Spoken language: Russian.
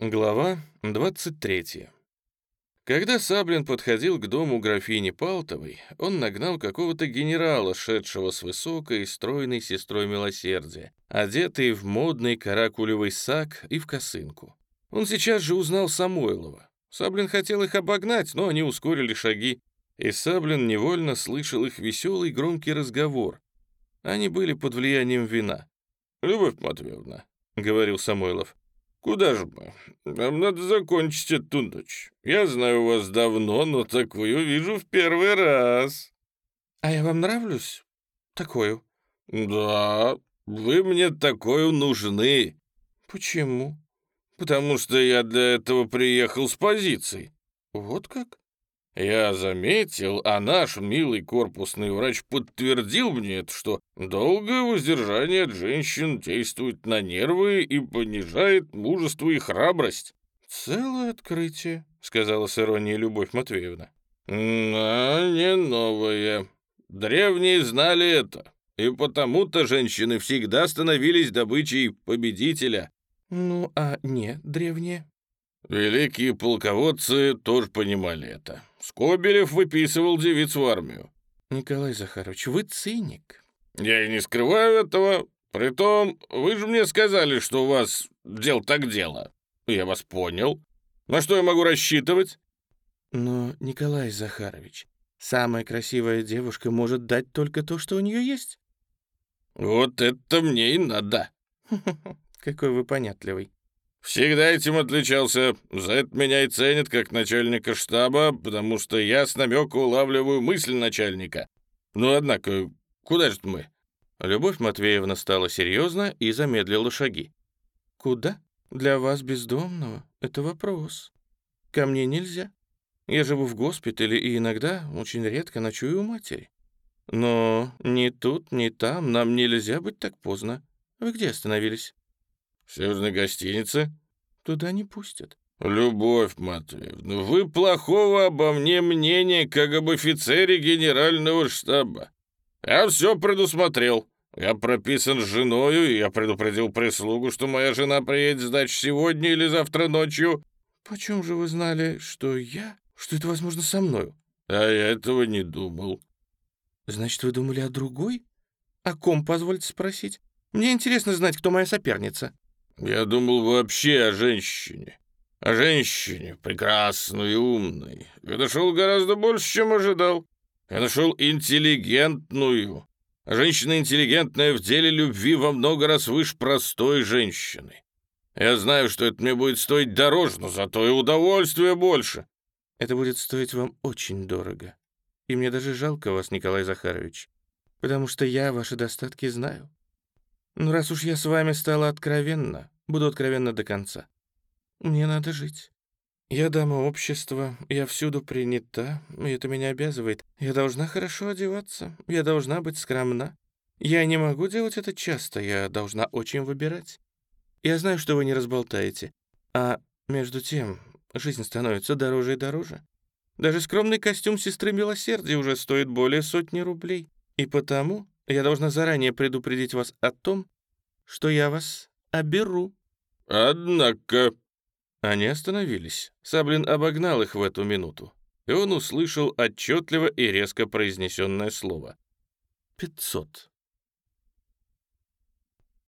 Глава 23. Когда Саблин подходил к дому графини Палтовой, он нагнал какого-то генерала, шедшего с высокой и стройной сестрой милосердия, одетый в модный каракулевый сак и в косынку. Он сейчас же узнал Самойлова. Саблин хотел их обогнать, но они ускорили шаги, и Саблин невольно слышал их веселый громкий разговор. Они были под влиянием вина. «Любовь Матвеевна», — говорил Самойлов, — «Куда же мы? Нам надо закончить эту ночь. Я знаю вас давно, но такую вижу в первый раз». «А я вам нравлюсь? Такую?» «Да, вы мне такую нужны». «Почему?» «Потому что я для этого приехал с позицией». «Вот как?» Я заметил, а наш милый корпусный врач подтвердил мне это, что долгое воздержание от женщин действует на нервы и понижает мужество и храбрость. «Целое открытие», — сказала с иронией Любовь Матвеевна. «А не новое. Древние знали это, и потому-то женщины всегда становились добычей победителя». «Ну, а не древние?» Великие полководцы тоже понимали это. Скобелев выписывал девиц в армию. Николай Захарович, вы циник. Я и не скрываю этого. Притом, вы же мне сказали, что у вас дел так дело. Я вас понял. На что я могу рассчитывать? Но, Николай Захарович, самая красивая девушка может дать только то, что у нее есть. Вот это мне и надо. Какой вы понятливый. Всегда этим отличался. За это меня и ценят как начальника штаба, потому что я с намека улавливаю мысль начальника. Ну, однако, куда же мы?» Любовь Матвеевна стала серьезна и замедлила шаги. «Куда? Для вас, бездомного, это вопрос. Ко мне нельзя. Я живу в госпитале и иногда, очень редко, ночую у матери. Но ни тут, ни там нам нельзя быть так поздно. Вы где остановились?» В северной гостинице? Туда не пустят. Любовь Матвеевна, вы плохого обо мне мнения, как об офицере генерального штаба. Я все предусмотрел. Я прописан с женою, и я предупредил прислугу, что моя жена приедет сдать сегодня или завтра ночью. Почем же вы знали, что я, что это возможно со мною? А я этого не думал. Значит, вы думали о другой? О ком, позвольте спросить? Мне интересно знать, кто моя соперница. Я думал вообще о женщине. О женщине, прекрасной и умной. Я нашел гораздо больше, чем ожидал. Я нашел интеллигентную. А женщина интеллигентная в деле любви во много раз выше простой женщины. Я знаю, что это мне будет стоить дороже, но зато и удовольствие больше. Это будет стоить вам очень дорого. И мне даже жалко вас, Николай Захарович, потому что я ваши достатки знаю. Ну, раз уж я с вами стала откровенна, буду откровенна до конца. Мне надо жить. Я дама общества, я всюду принята, и это меня обязывает. Я должна хорошо одеваться, я должна быть скромна. Я не могу делать это часто, я должна очень выбирать. Я знаю, что вы не разболтаете. А между тем, жизнь становится дороже и дороже. Даже скромный костюм сестры милосердия уже стоит более сотни рублей. И потому я должна заранее предупредить вас о том, что я вас оберу». «Однако...» Они остановились. Саблин обогнал их в эту минуту, и он услышал отчетливо и резко произнесенное слово. «Пятьсот».